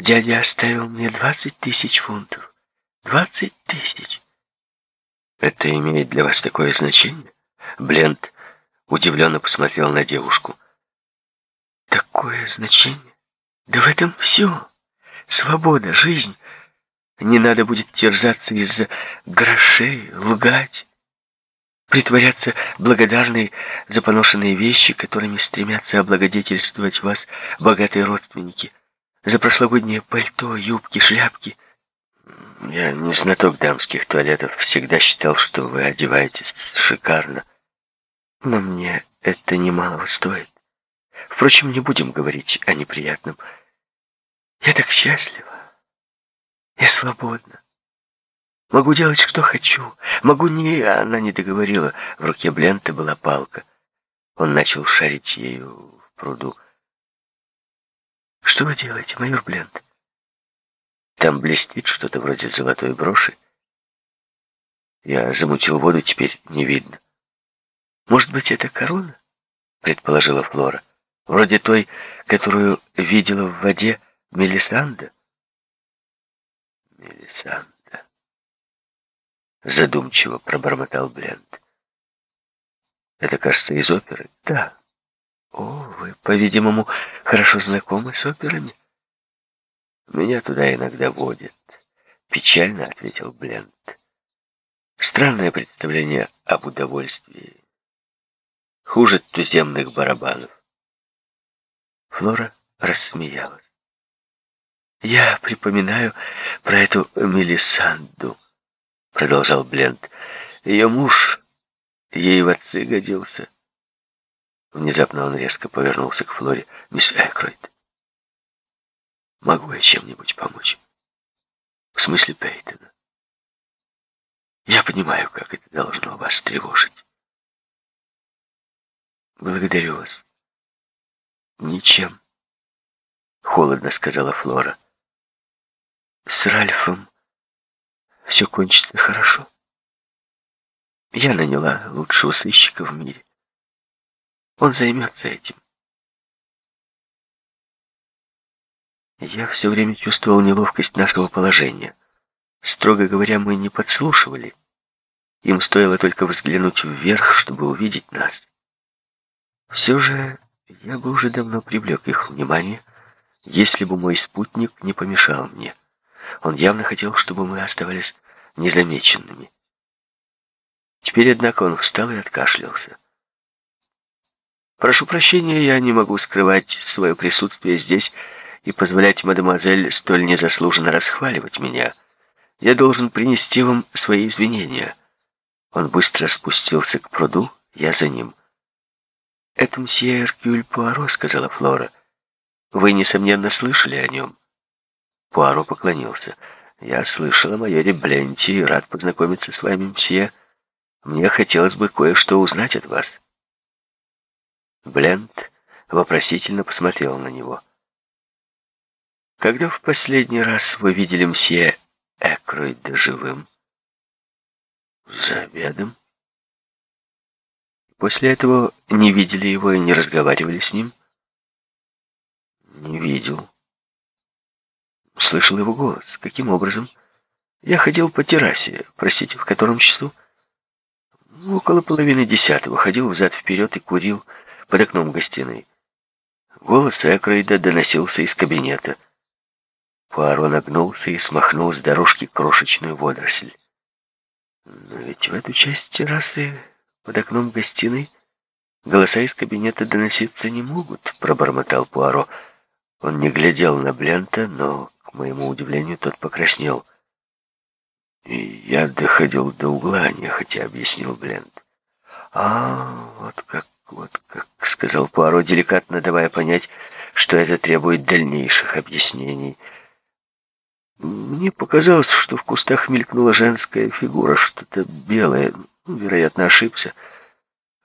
Дядя оставил мне двадцать тысяч фунтов. Двадцать тысяч. Это имеет для вас такое значение? Бленд удивленно посмотрел на девушку. Такое значение? Да в этом все. Свобода, жизнь. Не надо будет терзаться из-за грошей, лгать, притворяться благодарной за поношенные вещи, которыми стремятся облагодетельствовать вас богатые родственники, за прошлогоднее пальто, юбки, шляпки. Я не знаток дамских туалетов, всегда считал, что вы одеваетесь шикарно. Но мне это немалого стоит. Впрочем, не будем говорить о неприятном. Я так счастлива. Я свободна. Могу делать, что хочу. Могу не... Она не договорила. В руке Блента была палка. Он начал шарить ею в пруду. Что вы делаете, майор Блент? Там блестит что-то вроде золотой броши. Я замутил воду, теперь не видно. Может быть, это корона? Предположила Флора. Вроде той, которую видела в воде Мелисанда. Мелисанда. Задумчиво пробормотал Бленд. Это, кажется, из оперы? Да. О, вы, по-видимому, хорошо знакомы с операми? Меня туда иногда водят. Печально ответил Бленд. Странное представление об удовольствии. Хуже туземных барабанов. Флора рассмеялась. «Я припоминаю про эту Мелисанду», — продолжал Бленд. «Ее муж ей в отцы годился». Внезапно он резко повернулся к Флоре. «Мисс Экройд, могу я чем-нибудь помочь?» «В смысле Пейтона?» «Я понимаю, как это должно вас тревожить». «Благодарю вас». «Ничем», — холодно сказала Флора. «С Ральфом все кончится хорошо. Я наняла лучшего сыщика в мире. Он займется этим. Я все время чувствовал неловкость нашего положения. Строго говоря, мы не подслушивали. Им стоило только взглянуть вверх, чтобы увидеть нас. Все же я бы уже давно привлек их внимание, если бы мой спутник не помешал мне. Он явно хотел, чтобы мы оставались незамеченными. Теперь, однако, он встал и откашлялся. Прошу прощения, я не могу скрывать свое присутствие здесь и позволять мадемуазель столь незаслуженно расхваливать меня. Я должен принести вам свои извинения. Он быстро спустился к пруду, я за ним. «Это мсье Эркюль Пуаро», — сказала Флора. «Вы, несомненно, слышали о нем». Пуаро поклонился. «Я слышал о майоре Бленти и рад познакомиться с вами, мсье. Мне хотелось бы кое-что узнать от вас». Бленд вопросительно посмотрел на него. «Когда в последний раз вы видели мсье Экройда живым?» «За обедом». После этого не видели его и не разговаривали с ним?» «Не видел». Слышал его голос. Каким образом? Я ходил по террасе. Простите, в котором часу? Около половины десятого. Ходил взад-вперед и курил под окном гостиной. Голос Экройда доносился из кабинета. Пуаро нагнулся и смахнул с дорожки крошечную водоросль. Но ведь в эту часть террасы под окном гостиной голоса из кабинета доноситься не могут, пробормотал Пуаро. Он не глядел на Блента, но, к моему удивлению, тот покраснел. И я доходил до угла, нехотя объяснил Блент. А, вот как вот как сказал Пуаро, деликатно давая понять, что это требует дальнейших объяснений. Мне показалось, что в кустах мелькнула женская фигура, что-то белое. Ну, вероятно, ошибся.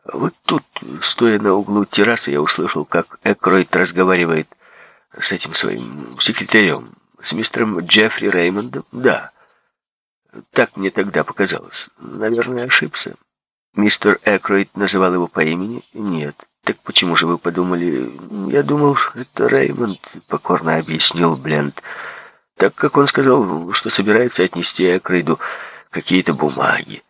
Вот тут, стоя на углу террасы, я услышал, как Экройд разговаривает с этим своим секретарем, с мистером Джеффри Реймондом. Да, так мне тогда показалось. Наверное, ошибся. Мистер Экройд называл его по имени? Нет. Так почему же вы подумали? Я думал, это Реймонд, покорно объяснил Бленд. Так как он сказал, что собирается отнести Экрейду какие-то бумаги.